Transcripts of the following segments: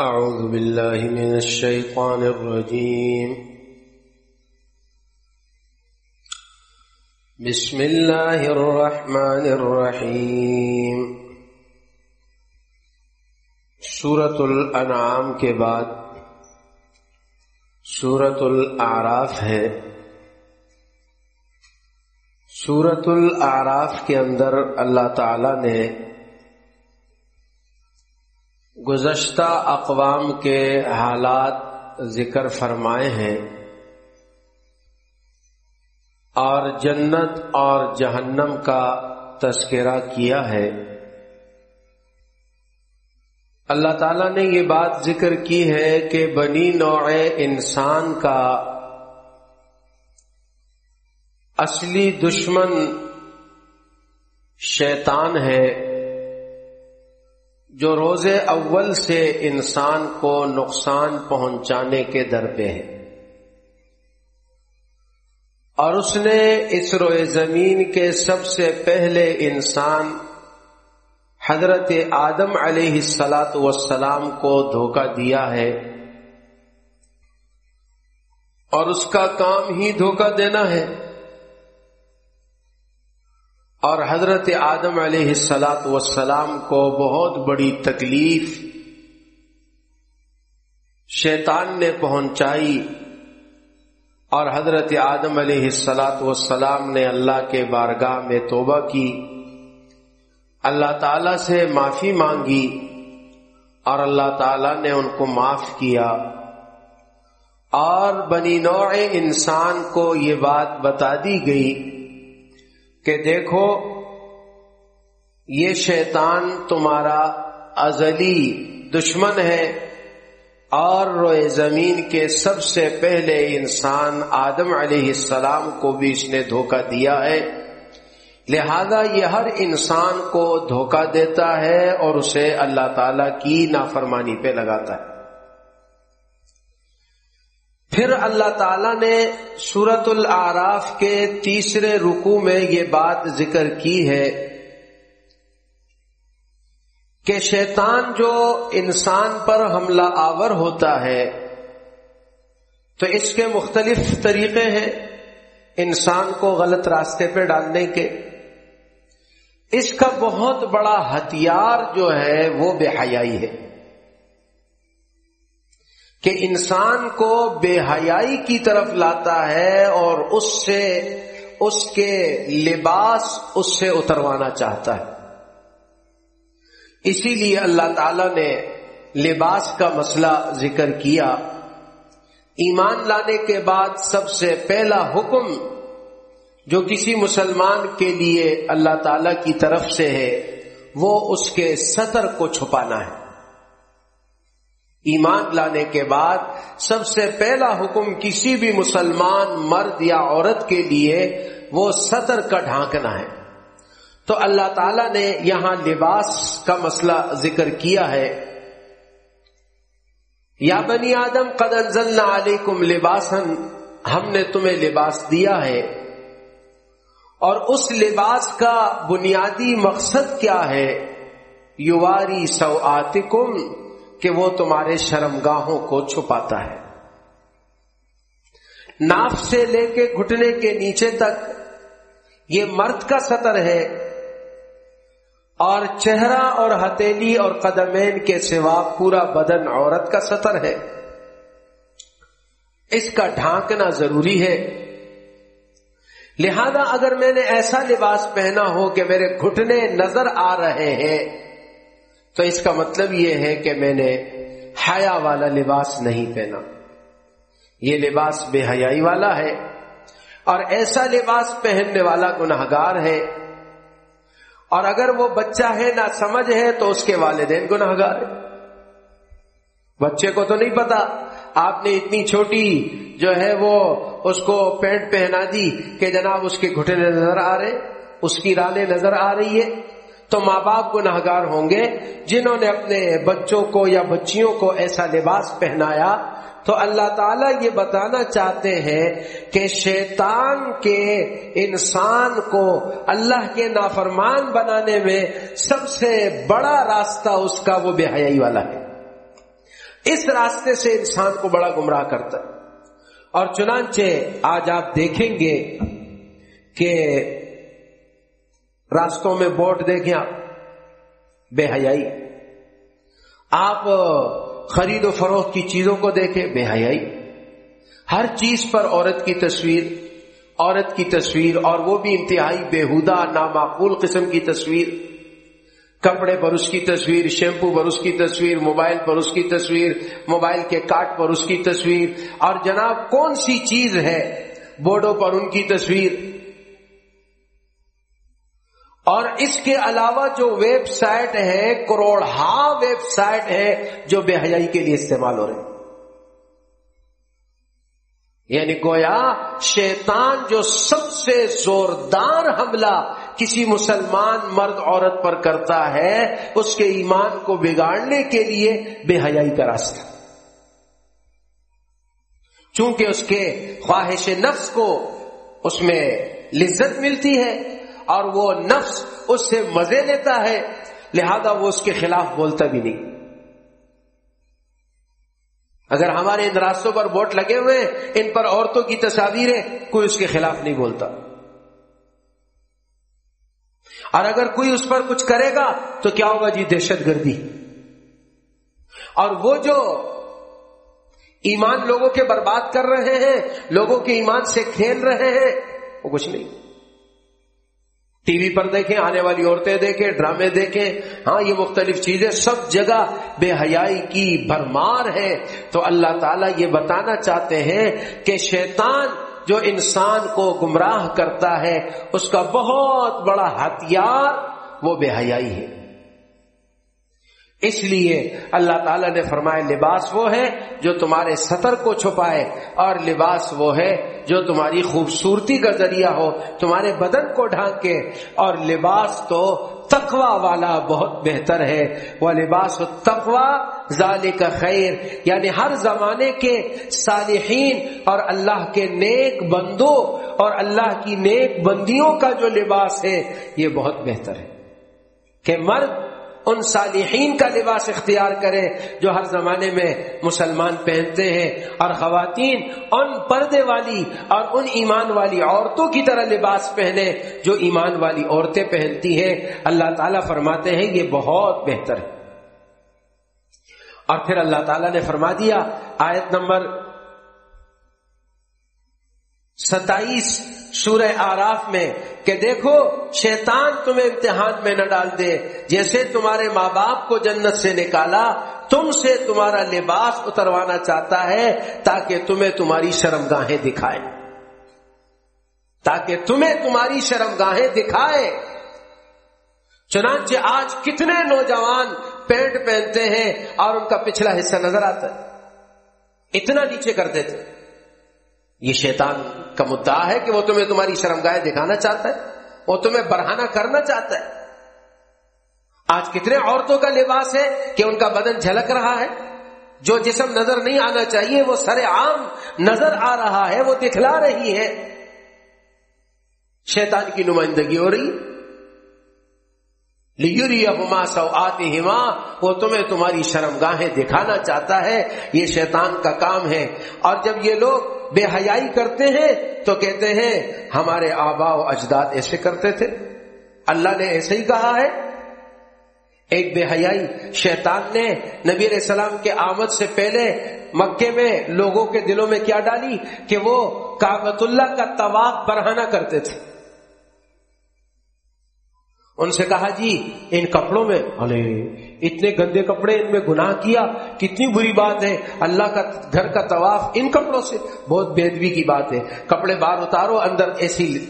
أعوذ بالله من الشيطان الرجيم. بسم الله الرحمن الرحيم. سورة الانعام کے بعد سورة الاعراف ہے. سورة الاعراف کے اندر اللہ تعالی نے گزشتہ اقوام کے حالات ذکر فرمائے ہیں اور جنت اور جہنم کا تذکرہ کیا ہے۔ اللہ تعالی نے یہ بات ذکر کی ہے کہ بنی نوع انسان کا اصلی دشمن شیطان ہے۔ جو روز اول سے انسان کو نقصان پہنچانے کے در پہ ہے۔ اور اس نے اس روئے زمین کے سب سے پہلے انسان حضرت آدم علیہ السلاط وسلام کو دھوکہ دیا ہے۔ اور اس کا کام ہی دھوکہ دینا ہے۔ اور حضرت آدم علیہ السلاط وسلام کو بہت بڑی تکلیف شیطان نے پہنچائی اور حضرت آدم علیہ السلاط وسلام نے اللہ کے بارگاہ میں توبہ کی، اللہ تعالی سے معافی مانگی اور اللہ تعالی نے ان کو معاف کیا۔ اور بنی نوع انسان کو یہ بات بتا دی گئی کہ دیکھو، یہ شیطان تمہارا ازلی دشمن ہے اور روئے زمین کے سب سے پہلے انسان آدم علیہ السلام کو بھی اس نے دھوکہ دیا ہے۔ لہذا یہ ہر انسان کو دھوکہ دیتا ہے اور اسے اللہ تعالی کی نافرمانی پہ لگاتا ہے۔ پھر اللہ تعالی نے سورت العراف کے تیسرے رکو میں یہ بات ذکر کی ہے کہ شیطان جو انسان پر حملہ آور ہوتا ہے، تو اس کے مختلف طریقے ہیں انسان کو غلط راستے پہ ڈالنے کے۔ اس کا بہت بڑا ہتھیار جو ہے وہ بے حیائی ہے۔ کہ انسان کو بے حیائی کی طرف لاتا ہے اور اس سے اس کے لباس اس سے اتروانا چاہتا ہے۔ اسی لیے اللہ تعالی نے لباس کا مسئلہ ذکر کیا۔ ایمان لانے کے بعد سب سے پہلا حکم جو کسی مسلمان کے لیے اللہ تعالی کی طرف سے ہے، وہ اس کے سطر کو چھپانا ہے۔ ایمان لانے کے بعد سب سے پہلا حکم کسی بھی مسلمان مرد یا عورت کے لیے وہ سطر کا ڈھانکنا ہے۔ تو اللہ تعالی نے یہاں لباس کا مسئلہ ذکر کیا ہے۔ یا بنی آدم، قد انزلنا علیکم لباسن ہم نے تمہیں لباس دیا ہے۔ اور اس لباس کا بنیادی مقصد کیا ہے؟ یواری سو کہ وہ تمہارے شرمگاہوں کو چھپاتا ہے۔ ناف سے لے کے گھٹنے کے نیچے تک یہ مرد کا سطر ہے اور چہرہ اور ہتیلی اور قدمین کے سوا پورا بدن عورت کا سطر ہے۔ اس کا ڈھانکنا ضروری ہے۔ لہذا اگر میں نے ایسا لباس پہنا ہو کہ میرے گھٹنے نظر آ رہے ہیں تو اس کا مطلب یہ ہے کہ میں نے حیا والا لباس نہیں پہنا۔ یہ لباس بے حیائی والا ہے اور ایسا لباس پہننے والا گناہ گار ہے۔ اور اگر وہ بچہ ہے نہ سمجھ ہے تو اس کے والدین گناہ گار ہے بچے کو تو نہیں پتا۔ آپ نے اتنی چھوٹی جو ہے وہ اس کو پینٹ پہنا دی کہ جناب اس کے گھٹنے نظر آ رہے اس کی رالیں نظر آ رہی ہے تو ماں باپ گناہگار ہوں گے جنہوں نے اپنے بچوں کو یا بچیوں کو ایسا لباس پہنایا۔ تو اللہ تعالیٰ یہ بتانا چاہتے ہیں کہ شیطان کے انسان کو اللہ کے نافرمان بنانے میں سب سے بڑا راستہ اس کا وہ بے حیائی والا ہے۔ اس راستے سے انسان کو بڑا گمراہ کرتا ہے۔ اور چنانچہ آج آپ دیکھیں گے کہ راستوں میں بورڈ دیکھیں آپ، بے حیائی۔ آپ خرید و فروخت کی چیزوں کو دیکھیں، بے حیائی۔ ہر چیز پر عورت کی تصویر، عورت کی تصویر، اور وہ بھی انتہائی بےحدہ نامعقول قسم کی تصویر۔ کپڑے پر اس کی تصویر، شیمپو پر اس کی تصویر، موبائل پر اس کی تصویر، موبائل کے کاٹ پر اس کی تصویر۔ اور جناب، کون سی چیز ہے بورڈوں پر ان کی تصویر؟ اور اس کے علاوہ جو ویب سائٹ ہے کروڑ ہا ویب سائٹ ہے جو بے حیائی کے لیے استعمال ہو رہے یعنی گویا شیطان جو سب سے زوردار حملہ کسی مسلمان مرد عورت پر کرتا ہے، اس کے ایمان کو بگاڑنے کے لیے بے حیائی کا راستہ۔ چونکہ اس کے خواہش نفس کو اس میں لذت ملتی ہے اور وہ نفس اس سے مزے لیتا ہے، لہذا وہ اس کے خلاف بولتا بھی نہیں۔ اگر ہمارے ان راستوں پر ووٹ لگے ہوئے ہیں، ان پر عورتوں کی تصاویریں، کوئی اس کے خلاف نہیں بولتا۔ اور اگر کوئی اس پر کچھ کرے گا، تو کیا ہوگا جی؟ دہشت گردی۔ اور وہ جو ایمان لوگوں کے برباد کر رہے ہیں، لوگوں کے ایمان سے کھیل رہے ہیں، وہ کچھ نہیں۔ ٹی وی پر دیکھیں، آنے والی عورتیں دیکھیں، ڈرامے دیکھیں۔ ہاں یہ مختلف چیزیں سب جگہ بے حیائی کی بھرمار ہے تو اللہ تعالیٰ یہ بتانا چاہتے ہیں کہ شیطان جو انسان کو گمراہ کرتا ہے، اس کا بہت بڑا ہتھیار وہ بے حیائی ہے۔ اس لیے اللہ تعالیٰ نے فرمایا، لباس وہ ہے جو تمہارے سطر کو چھپائے اور لباس وہ ہے جو تمہاری خوبصورتی کا ذریعہ ہو، تمہارے بدن کو ڈھانکے اور لباس تو تقوا والا بہت بہتر ہے۔ وہ لباس و تقوا ظال کا خیر۔ یعنی ہر زمانے کے صالحین اور اللہ کے نیک بندوں اور اللہ کی نیک بندیوں کا جو لباس ہے، یہ بہت بہتر ہے۔ کہ مرد ان صالحین کا لباس اختیار کرے جو ہر زمانے میں مسلمان پہنتے ہیں اور خواتین ان پردے والی اور ان ایمان والی عورتوں کی طرح لباس پہنے جو ایمان والی عورتیں پہنتی ہیں۔ اللہ تعالیٰ فرماتے ہیں یہ بہت بہتر ہے۔ اور پھر اللہ تعالیٰ نے فرما دیا آیت نمبر ستائیس سورہ آراف میں کہ دیکھو، شیطان تمہیں امتحان میں نہ ڈال دے۔ جیسے تمہارے ماں باپ کو جنت سے نکالا، تم سے تمہارا لباس اتروانا چاہتا ہے تاکہ تمہیں تمہاری شرم گاہیں دکھائے۔ تاکہ تمہیں تمہاری شرم گاہیں دکھائے۔ چنانچہ آج کتنے نوجوان پینٹ پہنتے ہیں اور ان کا پچھلا حصہ نظر آتا ہے۔ اتنا نیچے کر دیتے۔ یہ شیطان کا مدعا ہے کہ وہ تمہیں تمہاری شرم دکھانا چاہتا ہے، وہ تمہیں بڑھانا کرنا چاہتا ہے۔ آج کتنے عورتوں کا لباس ہے کہ ان کا بدن جھلک رہا ہے۔ جو جسم نظر نہیں آنا چاہیے، وہ سر عام نظر آ رہا ہے، وہ دکھلا رہی ہے۔ شیطان کی نمائندگی ہو رہی۔ لیوری ابما سو آتی ہما وہ تمہیں تمہاری شرم گاہیں دکھانا چاہتا ہے۔ یہ شیطان کا کام ہے۔ اور جب یہ لوگ بے حیائی کرتے ہیں تو کہتے ہیں ہمارے آبا و اجداد ایسے کرتے تھے۔ اللہ نے ایسے ہی کہا ہے۔ ایک بے حیائی شیطان نے نبی علیہ السلام کے آمد سے پہلے مکے میں لوگوں کے دلوں میں کیا ڈالی کہ وہ کابت اللہ کا طواف برہانہ کرتے تھے۔ ان سے کہا جی ان کپڑوں میں ارے، اتنے گندے کپڑے ان میں گناہ کیا؟ کتنی بری بات ہے۔ اللہ کا گھر کا طواف ان کپڑوں سے بہت بےدوی کی بات ہے۔ کپڑے باہر اتارو، اندر ایسی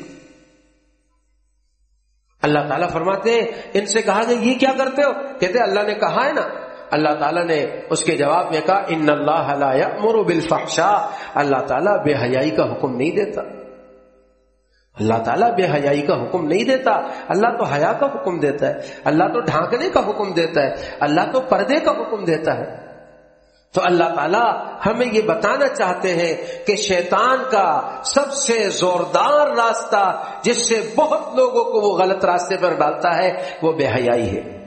اللہ تعالیٰ فرماتے ہیں، ان سے کہا کہ یہ کیا کرتے ہو؟ کہتے اللہ نے کہا ہے نا، اللہ تعالیٰ نے اس کے جواب میں کہا، ان اللہ مرو بالفحشاء اللہ تعالیٰ بے حیائی کا حکم نہیں دیتا۔ اللہ تعالیٰ بے حیائی کا حکم نہیں دیتا۔ اللہ تو حیا کا حکم دیتا ہے۔ اللہ تو ڈھانکنے کا حکم دیتا ہے۔ اللہ تو پردے کا حکم دیتا ہے۔ تو اللہ تعالیٰ ہمیں یہ بتانا چاہتے ہیں کہ شیطان کا سب سے زوردار راستہ جس سے بہت لوگوں کو وہ غلط راستے پر ڈالتا ہے، وہ بے حیائی ہے۔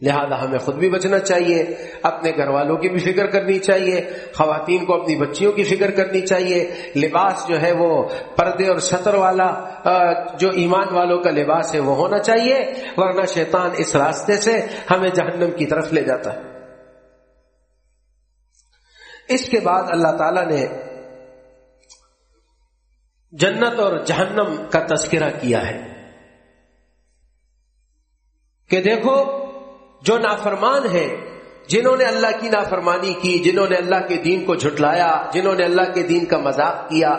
لہذا ہمیں خود بھی بچنا چاہیے، اپنے گھر والوں کی بھی فکر کرنی چاہیے، خواتین کو اپنی بچیوں کی فکر کرنی چاہیے۔ لباس جو ہے وہ پردے اور سطر والا جو ایمان والوں کا لباس ہے وہ ہونا چاہیے، ورنہ شیطان اس راستے سے ہمیں جہنم کی طرف لے جاتا ہے۔ اس کے بعد اللہ تعالی نے جنت اور جہنم کا تذکرہ کیا ہے کہ دیکھو جو نافرمان ہیں، جنہوں نے اللہ کی نافرمانی کی، جنہوں نے اللہ کے دین کو جھٹلایا، جنہوں نے اللہ کے دین کا مذاق کیا۔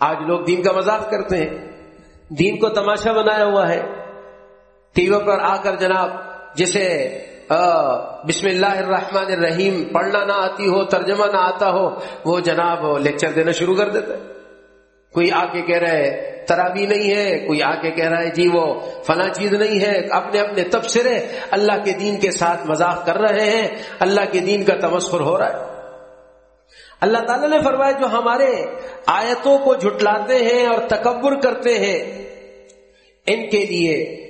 آج لوگ دین کا مذاق کرتے ہیں۔ دین کو تماشا بنایا ہوا ہے۔ ٹی وی پر آ کر جناب، جسے بسم اللہ الرحمن الرحیم، پڑھنا نہ آتی ہو، ترجمہ نہ آتا ہو، وہ جناب لیکچر دینا شروع کر دیتا ہے۔ کوئی آ کے کہہ رہے ترابی نہیں ہے، کوئی آ کے کہہ رہا ہے جی وہ فلاں چیز نہیں ہے، اپنے اپنے تبصرے اللہ کے دین کے ساتھ مذاق کر رہے ہیں، اللہ کے دین کا تمسخر ہو رہا ہے۔ اللہ تعالیٰ نے فرمایا، جو ہمارے آیتوں کو جھٹلاتے ہیں اور تکبر کرتے ہیں، ان کے لیے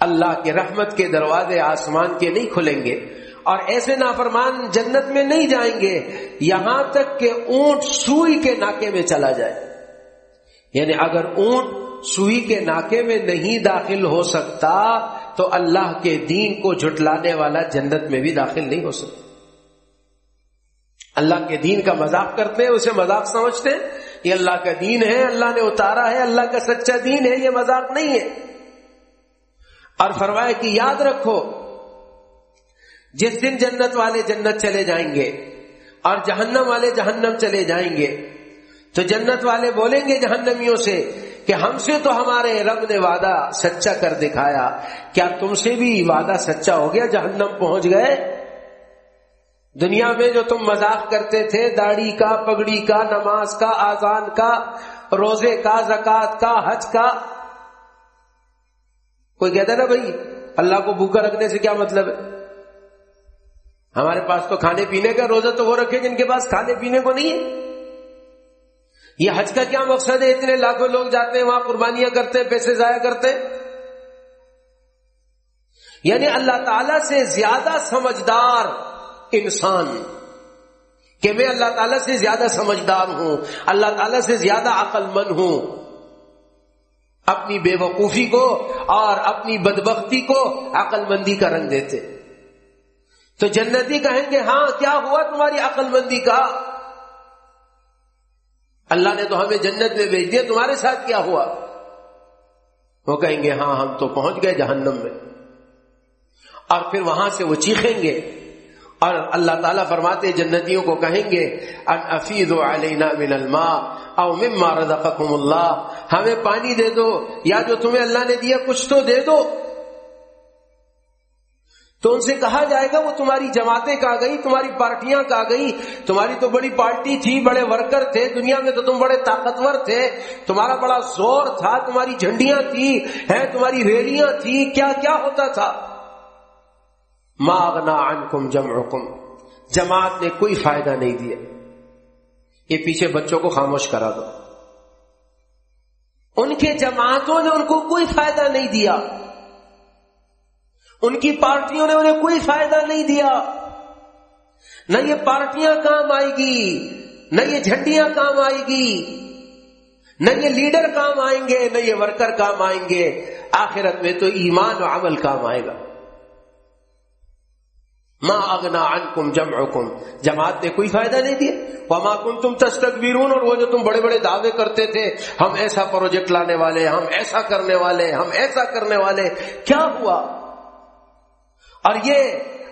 اللہ کے رحمت کے دروازے آسمان کے نہیں کھلیں گے۔ اور ایسے نافرمان جنت میں نہیں جائیں گے، یہاں تک کہ اونٹ سوئی کے ناکے میں چلا جائے۔ یعنی اگر اونٹ سوئی کے ناکے میں نہیں داخل ہو سکتا، تو اللہ کے دین کو جھٹلانے والا جنت میں بھی داخل نہیں ہو سکتا۔ اللہ کے دین کا مذاق کرتے ہیں، اسے مذاق سمجھتے ہیں۔ یہ اللہ کا دین ہے، اللہ نے اتارا ہے، اللہ کا سچا دین ہے، یہ مذاق نہیں ہے۔ اور فرمایا کہ یاد رکھو، جس دن جنت والے جنت چلے جائیں گے اور جہنم والے جہنم چلے جائیں گے تو جنت والے بولیں گے جہنمیوں سے کہ ہم سے تو ہمارے رب نے وعدہ سچا کر دکھایا۔ کیا تم سے بھی وعدہ سچا ہو گیا جہنم پہنچ گئے؟ دنیا میں جو تم مذاق کرتے تھے، داڑھی کا، پگڑی کا، نماز کا، آزان کا، روزے کا زکات کا، حج کا۔ کوئی کہتا نا بھائی، اللہ کو بھوکا رکھنے سے کیا مطلب ہے؟ ہمارے پاس تو کھانے پینے کا روزہ تو وہ رکھے جن کے پاس کھانے پینے کو نہیں ہے۔ یہ حج کا کیا مقصد ہے؟ اتنے لاکھوں لوگ جاتے ہیں، وہاں قربانیاں کرتے ہیں، پیسے ضائع کرتے ہیں۔ یعنی اللہ تعالی سے زیادہ سمجھدار انسان کہ میں اللہ تعالیٰ سے زیادہ سمجھدار ہوں، اللہ تعالیٰ سے زیادہ عقل مند ہوں۔ اپنی بے وقوفی کو اور اپنی بدبختی کو عقل مندی کا رنگ دیتے۔ تو جنتی کہیں گے ہاں کیا ہوا تمہاری عقل مندی کا؟ اللہ نے تو ہمیں جنت میں بھیج دیا، تمہارے ساتھ کیا ہوا؟ وہ کہیں گے ہاں ہم تو پہنچ گئے جہنم میں۔ اور پھر وہاں سے وہ چیخیں گے۔ اور اللہ تعالیٰ فرماتے، جنتیوں کو کہیں گے، ان افید علینا من الماء او مما رزقکم اللہ ہمیں پانی دے دو، یا جو تمہیں اللہ نے دیا، کچھ تو دے دو۔ تو ان سے کہا جائے گا وہ تمہاری جماعتیں کہا گئی تمہاری پارٹیاں کہا گئی تمہاری تو بڑی پارٹی تھی، بڑے ورکر تھے، دنیا میں تو تم بڑے طاقتور تھے۔ تمہارا بڑا زور تھا، تمہاری جھنڈیاں تھی، ہیں، تمہاری ریلیاں تھی، کیا کیا ہوتا تھا؟ ماغنا عنکم جمعکم۔ جماعت نے کوئی فائدہ نہیں دیا۔ یہ پیچھے بچوں کو خاموش کرا دو۔ ان کے جماعتوں نے ان کو کوئی فائدہ نہیں دیا۔ ان کی پارٹیوں نے انہیں کوئی فائدہ نہیں دیا۔ نہ یہ پارٹیاں کام آئے گی، نہ یہ جھنڈیاں کام آئے گی۔ نہ یہ لیڈر کام آئیں گے، نہ یہ ورکر کام آئیں گے۔ آخرت میں تو ایمان و عمل کام آئے گا۔ ماں اگنا ان کم جم جماعت نے کوئی فائدہ نہیں دیا۔ وما کم تم تستکبرون، اور وہ جو تم بڑے بڑے دعوے کرتے تھے، ہم ایسا پروجیکٹ لانے والے، ہم ایسا کرنے والے، ہم ایسا کرنے والے۔ کیا ہوا؟ اور یہ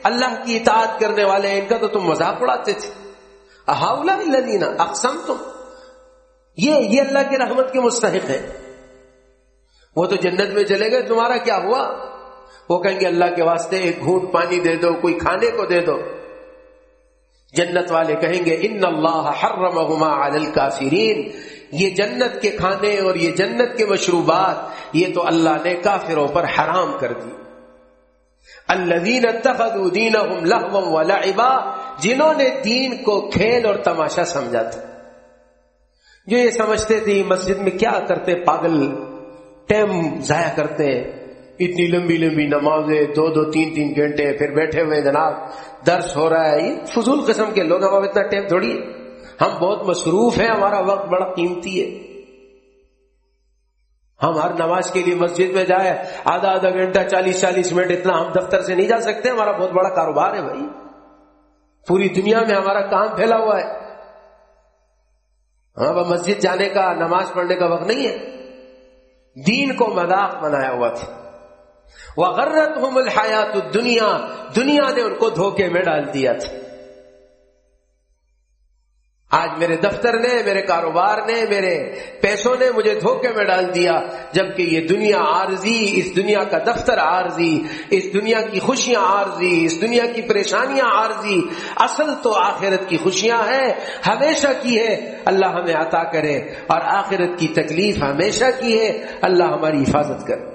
اللہ کی اطاعت کرنے والے ان کا تو تم مذاق اڑاتے تھے۔ احاولہ لدینا اقسم تم یہ یہ اللہ کی رحمت کے مستحق ہے وہ تو جنت میں چلے گئے، تمہارا کیا ہوا؟ وہ کہیں گے اللہ کے واسطے ایک گھونٹ پانی دے دو، کوئی کھانے کو دے دو۔ جنت والے کہیں گے، ان اللہ حرمہما علی الکافرین۔ یہ جنت کے کھانے اور یہ جنت کے مشروبات، یہ تو اللہ نے کافروں پر حرام کر دی۔ الذین اتخذوا دینہم لہوا ولعبا جنہوں نے دین کو کھیل اور تماشا سمجھا تھا۔ جو یہ سمجھتے تھے، مسجد میں کیا کرتے، پاگل ٹائم ضائع کرتے، اتنی لمبی لمبی نمازیں، دو دو تین تین گھنٹے، پھر بیٹھے ہوئے جناب، درس ہو رہا ہے۔ یہ فضول قسم کے لوگ اب اتنا ٹائم تھوڑی ہے۔ ہم بہت مصروف ہیں، ہمارا وقت بڑا قیمتی ہے۔ ہم ہر نماز کے لیے مسجد میں جائے آدھا آدھا گھنٹہ، چالیس چالیس منٹ اتنا ہم دفتر سے نہیں جا سکتے، ہمارا بہت بڑا کاروبار ہے بھائی۔ پوری دنیا میں ہمارا کام پھیلا ہوا ہے۔ ہاں مسجد جانے کا، نماز پڑھنے کا وقت نہیں ہے۔ دین کو مذاق بنایا ہوا تھا۔ وہ غرت ہوں ملحیات دنیا دنیا نے ان کو دھوکے میں ڈال دیا تھا۔ آج میرے دفتر نے، میرے کاروبار نے، میرے پیسوں نے مجھے دھوکے میں ڈال دیا، جبکہ یہ دنیا عارضی، اس دنیا کا دفتر عارضی، اس دنیا کی خوشیاں عارضی، اس دنیا کی پریشانیاں عارضی، اصل تو آخرت کی خوشیاں ہیں، ہمیشہ کی ہے اللہ ہمیں عطا کرے، اور آخرت کی تکلیف ہمیشہ کی ہے، اللہ ہماری حفاظت کرے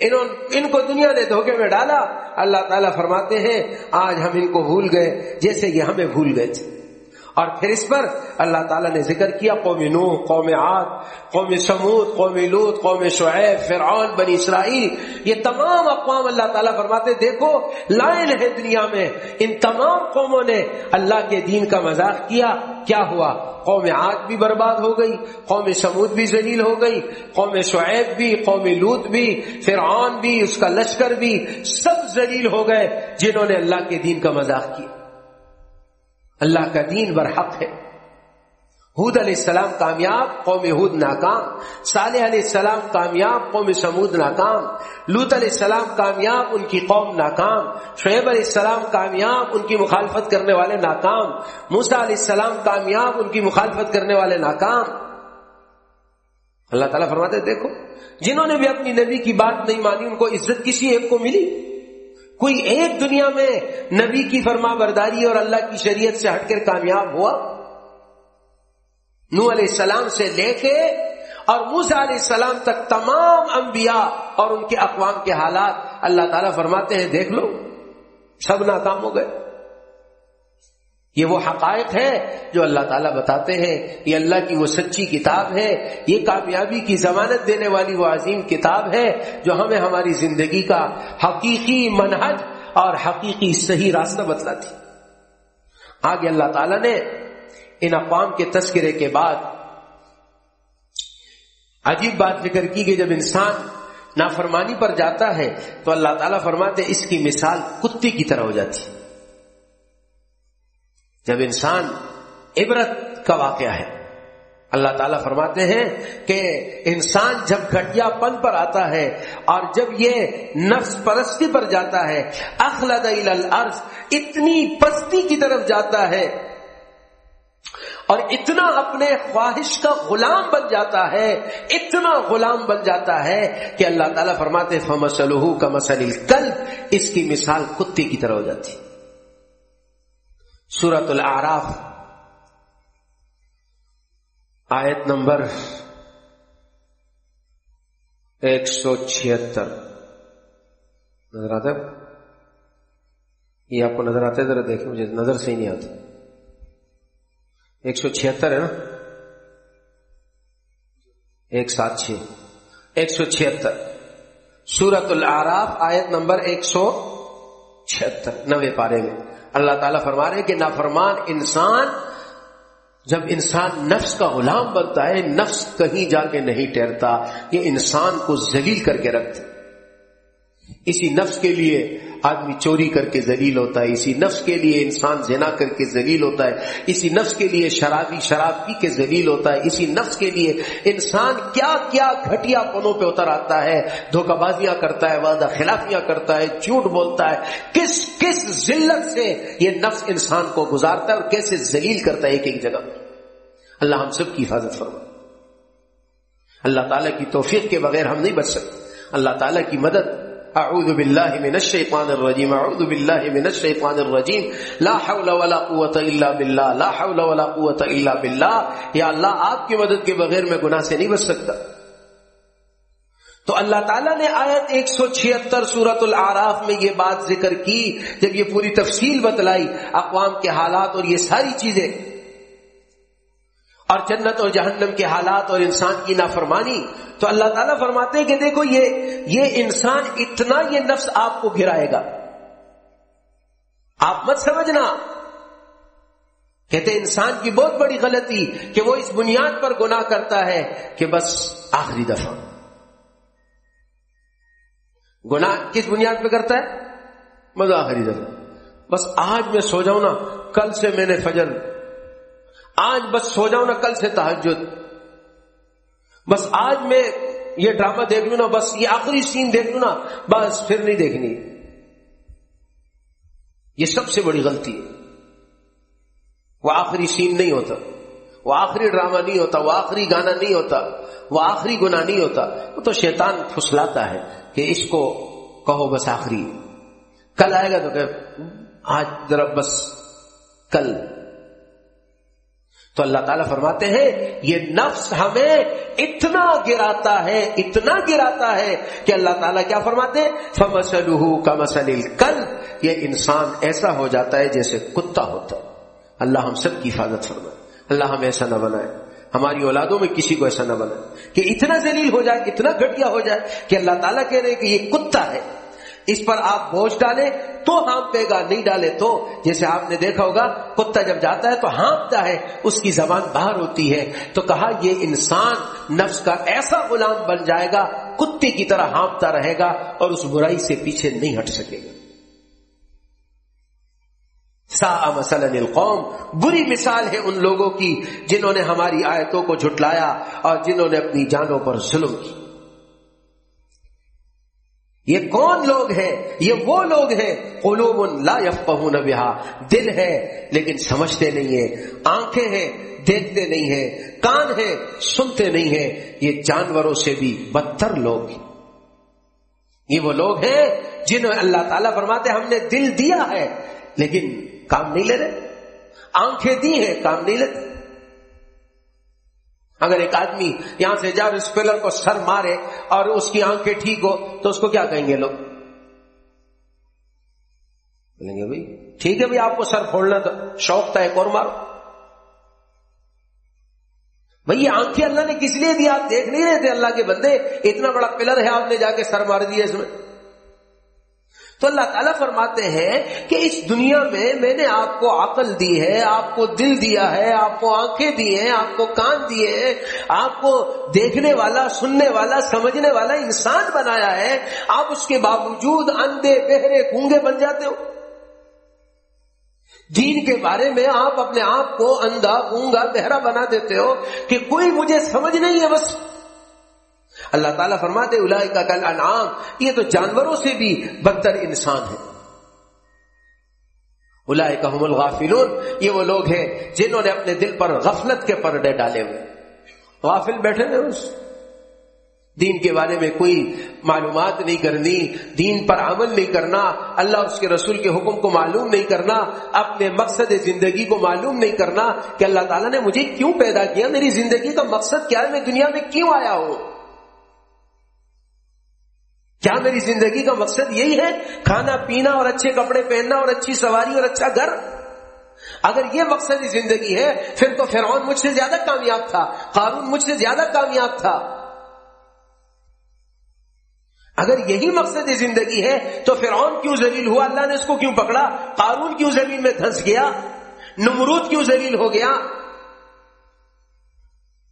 انہوں ان کو دنیا نے دھوکے میں ڈالا، اللہ تعالیٰ فرماتے ہیں، آج ہم ان کو بھول گئے، جیسے یہ ہمیں بھول گئے تھے۔ اور پھر اس پر اللہ تعالیٰ نے ذکر کیا قوم نوح، قوم عاد، قوم سمود قوم لوت قوم شعیب، فرعون، بنی اسرائیل، یہ تمام اقوام اللہ تعالیٰ فرماتے، دیکھو، لائن ہے دنیا میں۔ ان تمام قوموں نے اللہ کے دین کا مذاق کیا۔ کیا ہوا؟ قوم عاد بھی برباد ہو گئی، قوم سمود بھی ذلیل ہو گئی، قوم شعیب بھی، قوم لوت بھی، فرعون بھی، اس کا لشکر بھی، سب ذلیل ہو گئے، جنہوں نے اللہ کے دین کا مذاق کیا۔ اللہ کا دین برحق ہے۔ حود علیہ السلام کامیاب، قوم حود ناکام۔ صالح علیہ السلام کامیاب، قوم سمود ناکام۔ لوت علیہ السلام کامیاب، ان کی قوم ناکام۔ شعیب علیہ السلام کامیاب، ان کی مخالفت کرنے والے ناکام۔ موسا علیہ السلام کامیاب، ان کی مخالفت کرنے والے ناکام۔ اللہ تعالیٰ فرماتے دیکھو، جنہوں نے بھی اپنی نبی کی بات نہیں مانی، ان کو عزت کسی ایک کو ملی؟ کوئی ایک دنیا میں نبی کی فرما برداری اور اللہ کی شریعت سے ہٹ کر کامیاب ہوا؟ نو علیہ السلام سے لے کے اور موسا علیہ السلام تک تمام انبیاء اور ان کے اقوام کے حالات اللہ تعالیٰ فرماتے ہیں، دیکھ لو، سب ناکام ہو گئے۔ یہ وہ حقائق ہے جو اللہ تعالیٰ بتاتے ہیں، یہ اللہ کی وہ سچی کتاب ہے، یہ کامیابی کی ضمانت دینے والی وہ عظیم کتاب ہے جو ہمیں ہماری زندگی کا حقیقی منہج اور حقیقی صحیح راستہ بتلاتی۔ آگے اللہ تعالیٰ نے ان اقوام کے تذکرے کے بعد عجیب بات ذکر کی کہ جب انسان نافرمانی پر جاتا ہے تو اللہ تعالیٰ فرماتے اس کی مثال کتے کی طرح ہو جاتی۔ ہے جب انسان عبرت کا واقعہ ہے، اللہ تعالیٰ فرماتے ہیں کہ انسان جب گھٹیا پن پر آتا ہے اور جب یہ نفس پرستی پر جاتا ہے، اخلد الارض، اتنی پستی کی طرف جاتا ہے اور اتنا اپنے خواہش کا غلام بن جاتا ہے، اتنا غلام بن جاتا ہے کہ اللہ تعالیٰ فرماتے فمسلوہ کا مسل کل اس کی مثال کتے کی طرح ہو جاتی۔ سورت العراف آیت نمبر ایک سو چھتر نظر آتا یہ آپ کو نظر آتا ہے ذرا دیکھیں، مجھے نظر سے ہی نہیں آتا ایک سو چھتر ہے نا؟ ایک سات چھ۔ ایک سو چھتر سورت العراف آیت نمبر ایک سو چھتر نوے پارے میں۔ اللہ تعالیٰ فرما رہے کہ نافرمان انسان جب انسان نفس کا غلام بنتا ہے، نفس کہیں جا کے نہیں ٹھہرتا، یہ انسان کو ذلیل کر کے رکھتا اسی نفس کے لیے آدمی چوری کر کے ذلیل ہوتا ہے، اسی نفس کے لیے انسان زنا کر کے ذلیل ہوتا ہے، اسی نفس کے لیے شرابی شراب پی کے ذلیل ہوتا ہے، اسی نفس کے لیے انسان کیا کیا گھٹیا پنوں پہ اتر آتا ہے، دھوکہ بازیاں کرتا ہے، وعدہ خلافیاں کرتا ہے، جھوٹ بولتا ہے، کس کس ذلت سے یہ نفس انسان کو گزارتا ہے اور کیسے ذلیل کرتا ہے ایک ایک جگہ اللہ ہم سب کی حفاظت فرما۔ اللہ تعالیٰ کی توفیق کے بغیر ہم نہیں بچ سکتے۔ اللہ تعالیٰ کی مدد اعوذ باللہ من الشیطان الرجیم، اعوذ باللہ من الشیطان الرجیم. لا حول ولا قوة الا باللہ، لا حول ولا قوة الا باللہ. یا اللہ، آپ کی مدد کے بغیر میں گناہ سے نہیں بچ سکتا. تو اللہ تعالیٰ نے آیت ایک سو چھتر سورت العراف میں یہ بات ذکر کی، جب یہ پوری تفصیل بتلائی اقوام کے حالات اور یہ ساری چیزیں اور جنت اور جہنم کے حالات اور انسان کی نافرمانی، تو اللہ تعالیٰ فرماتے ہیں کہ دیکھو یہ یہ انسان اتنا یہ نفس آپ کو گرائے گا۔ آپ مت سمجھنا۔ کہتے انسان کی بہت بڑی غلطی کہ وہ اس بنیاد پر گناہ کرتا ہے کہ بس آخری دفعہ۔ گناہ کس بنیاد پہ کرتا ہے؟ مزہ آخری دفعہ۔ بس آج میں سو جاؤں نا، کل سے میں نے فجر آج بس سو جاؤں نا کل سے تحجد بس آج میں یہ ڈرامہ دیکھ لوں نا بس یہ آخری سین دیکھ لوں نا بس پھر نہیں دیکھنی۔ یہ سب سے بڑی غلطی ہے۔ وہ آخری سین نہیں ہوتا، وہ آخری ڈرامہ نہیں ہوتا، وہ آخری گانا نہیں ہوتا، وہ آخری گنا نہیں ہوتا۔ وہ تو شیطان پھسلاتا ہے کہ اس کو کہو بس آخری۔ کل آئے گا تو کہ آج ذرا بس کل۔ تو اللہ تعالیٰ فرماتے ہیں، یہ نفس ہمیں اتنا گراتا ہے، اتنا گراتا ہے کہ اللہ تعالیٰ کیا فرماتے فمسل کا مسل کل یہ انسان ایسا ہو جاتا ہے جیسے کتا ہوتا اللہ ہم سب کی حفاظت فرمائے۔ اللہ ہم ایسا نہ بنائے۔ ہماری اولادوں میں کسی کو ایسا نہ بنائے۔ کہ اتنا ذلیل ہو جائے، اتنا گھٹیا ہو جائے کہ اللہ تعالیٰ کہہ رہے کہ یہ کتا ہے۔ اس پر آپ بوجھ ڈالے تو ہانپے گا نہیں ڈالے تو، جیسے آپ نے دیکھا ہوگا، کتا جب جاتا ہے تو ہانپتا ہے، اس کی زبان باہر ہوتی ہے۔ تو کہا، یہ انسان نفس کا ایسا غلام بن جائے گا، کتے کی طرح ہانپتا رہے گا اور اس برائی سے پیچھے نہیں ہٹ سکے گا۔ سا مثلا القوم، بری مثال ہے ان لوگوں کی جنہوں نے ہماری آیتوں کو جھٹلایا اور جنہوں نے اپنی جانوں پر ظلم کی یہ کون لوگ ہیں؟ یہ وہ لوگ ہیں۔ قلوب لا یفقہون بہا۔ دل ہے، لیکن سمجھتے نہیں ہیں۔ آنکھیں ہیں، دیکھتے نہیں ہیں۔ کان ہیں، سنتے نہیں ہیں۔ یہ جانوروں سے بھی بدتر لوگ یہ وہ لوگ ہیں جنہوں اللہ تعالیٰ فرماتے ہم نے دل دیا ہے، لیکن کام نہیں لے رہے۔ آنکھیں دی ہیں، کام نہیں لیتے۔ اگر ایک آدمی یہاں سے جا اس پلر کو سر مارے اور اس کی آنکھیں ٹھیک ہو، تو اس کو کیا کہیں گے لوگ؟ بولیں گے، بھائی، ٹھیک ہے بھائی، آپ کو سر پھوڑنا تو شوق تھا، ایک اور مارو۔ بھائی، یہ آنکھیں اللہ نے کس لیے دیا آپ دیکھ نہیں رہے تھے اللہ کے بندے؟ اتنا بڑا پلر ہے، آپ نے جا کے سر مار دیا اس میں۔ تو اللہ تعالیٰ فرماتے ہیں کہ اس دنیا میں میں نے آپ کو عقل دی ہے، آپ کو دل دیا ہے، آپ کو آنکھیں دی ہیں، آپ کو کان دیے ہیں، آپ کو دیکھنے والا، سننے والا، سمجھنے والا انسان بنایا ہے۔ آپ اس کے باوجود اندھے، بہرے، گونگے بن جاتے ہو۔ دین کے بارے میں آپ اپنے آپ کو اندھا، گونگا، بہرا بنا دیتے ہو کہ کوئی مجھے سمجھ نہیں ہے، بس اللہ تعالیٰ فرماتے الائی کا کل انعام یہ تو جانوروں سے بھی بدتر انسان ہے الائے کا الغافلون، یہ وہ لوگ ہیں جنہوں نے اپنے دل پر غفلت کے پردے ڈالے ہوئے۔ غافل بیٹھے ہوئے اس۔ دین کے بارے میں کوئی معلومات نہیں کرنی، دین پر عمل نہیں کرنا، اللہ اس کے رسول کے حکم کو معلوم نہیں کرنا، اپنے مقصد زندگی کو معلوم نہیں کرنا کہ اللہ تعالیٰ نے مجھے کیوں پیدا کیا، میری زندگی کا مقصد کیا ہے، میں دنیا میں کیوں آیا ہوں؟ کیا میری زندگی کا مقصد یہی ہے؟ کھانا پینا اور اچھے کپڑے پہننا اور اچھی سواری اور اچھا گھر؟ اگر یہ مقصد زندگی ہے، پھر تو فرعون مجھ سے زیادہ کامیاب تھا، قارون مجھ سے زیادہ کامیاب تھا۔ اگر یہی مقصد زندگی ہے، تو فرعون کیوں ذلیل ہوا؟ اللہ نے اس کو کیوں پکڑا؟ قارون کیوں زمین میں دھنس گیا؟ نمرود کیوں ذلیل ہو گیا؟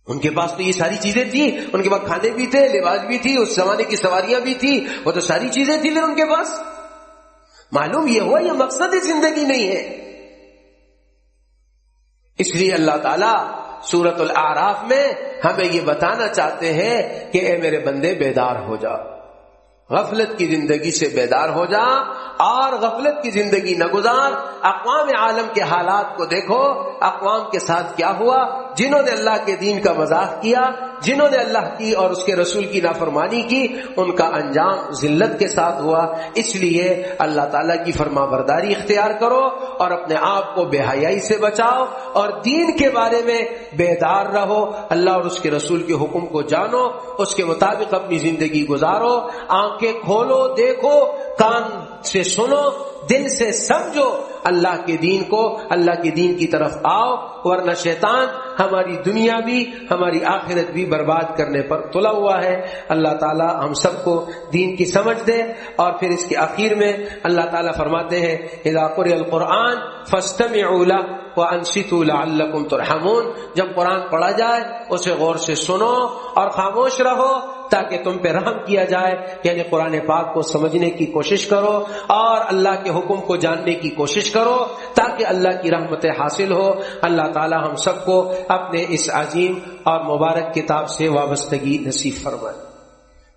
ان کے پاس تو یہ ساری چیزیں تھیں، ان کے پاس کھانے بھی تھے، لباس بھی تھی، اس زمانے کی سواریاں بھی تھی وہ تو ساری چیزیں تھیں پھر ان کے پاس۔ معلوم یہ ہوا یہ مقصد زندگی نہیں ہے۔ اس لیے اللہ تعالی سورت العراف میں ہمیں یہ بتانا چاہتے ہیں کہ اے میرے بندے بیدار ہو جاؤ۔ غفلت کی زندگی سے بیدار ہو جا اور غفلت کی زندگی نہ گزار اقوام عالم کے حالات کو دیکھو اقوام کے ساتھ کیا ہوا جنہوں نے اللہ کے دین کا مذاق کیا جنہوں نے اللہ کی اور اس کے رسول کی نافرمانی کی، ان کا انجام ذلت کے ساتھ ہوا۔ اس لیے اللہ تعالیٰ کی فرما برداری اختیار کرو اور اپنے آپ کو بے حیائی سے بچاؤ اور دین کے بارے میں بیدار رہو۔ اللہ اور اس کے رسول کے حکم کو جانو، اس کے مطابق اپنی زندگی گزارو۔ آنکھیں کھولو، دیکھو، کان سے سنو۔ دل سے سمجھو اللہ کے دین کو، اللہ کے دین کی طرف آؤ، ورنہ شیطان ہماری دنیا بھی، ہماری آخرت بھی برباد کرنے پر تلا ہوا ہے۔ اللہ تعالیٰ ہم سب کو دین کی سمجھ دے اور پھر اس کے آخر میں اللہ تعالیٰ فرماتے ہیں ہداقر القرآن فسٹم اولا و انشیت ترحمون۔ جب قرآن پڑھا جائے، اسے غور سے سنو اور خاموش رہو تاکہ تم پہ رحم کیا جائے۔ یعنی قرآن پاک کو سمجھنے کی کوشش کرو اور اللہ کے حکم کو جاننے کی کوشش کرو تاکہ اللہ کی رحمت حاصل ہو۔ اللہ تعالی ہم سب کو اپنے اس عظیم اور مبارک کتاب سے وابستگی نصیب فرمائے۔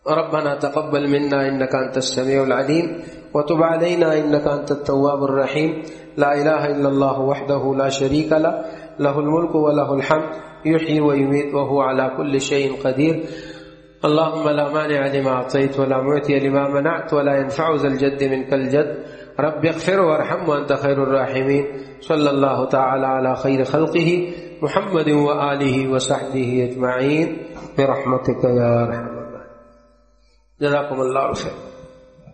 ربنا تقبل منا انك انت السميع العليم وتب علينا انك انت التواب الرحيم لا اله الا الله وحده لا شريك له له الملك وله الحمد يحيي ويميت وهو على كل شيء قدير اللهم لا مانع لما أعطيت ولا معطي لما منعت ولا ينفع ذا الجد منك الجد. رب اغفر وارحم وأنت خير الراحمين صلى الله تعالى على خير خلقه محمد وآله وصحبه أجمعين برحمتك يا رحمة الله جزاكم الله خير